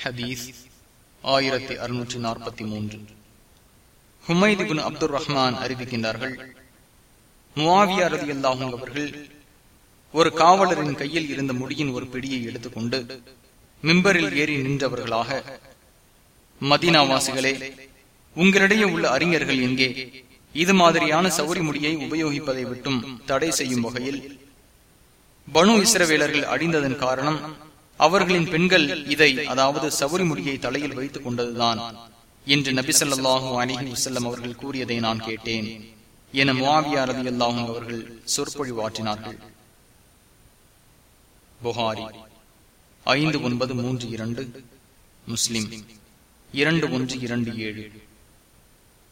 ஹதீஸ் ஆயிரத்தி அறுநூற்றி நாற்பத்தி மூன்று. ஹுமைதிபின் அப்துல் ரஹ்மான் அறிவிக்கின்றார்கள் முவாவியா ரதி அல்லாஹும் அவர்கள் ஒரு காவலரின் கையில் இருந்த முடியின் ஒரு பிடியை எடுத்துக்கொண்டு மிம்பரில் ஏறி நின்றவர்களாக மதீனாவாசிகளே உங்களிடையே உள்ள அறிஞர்கள் எங்கே? இது மாதிரியான சௌரி முடியை உபயோகிப்பதை விட்டும் தடை செய்யும் வகையில் பனு இஸ்ரவேலர்கள் அடிந்ததன் காரணம் அவர்களின் பெண்கள் இதை அதாவது சவுரிமுடியை தலையில் வைத்துக் கொண்டதுதான் என்று நபிசல்லாஹூ அலிஹி வசல்லம் அவர்கள் கூறியதை நான் கேட்டேன் என முவாவியா ரதி அல்லாஹும் அவர்கள் சொற்பொழிவாற்றினார்கள். புகாரி ஐந்து ஒன்பது மூன்று இரண்டு முஸ்லிம் இரண்டு ஒன்று இரண்டு ஏழு.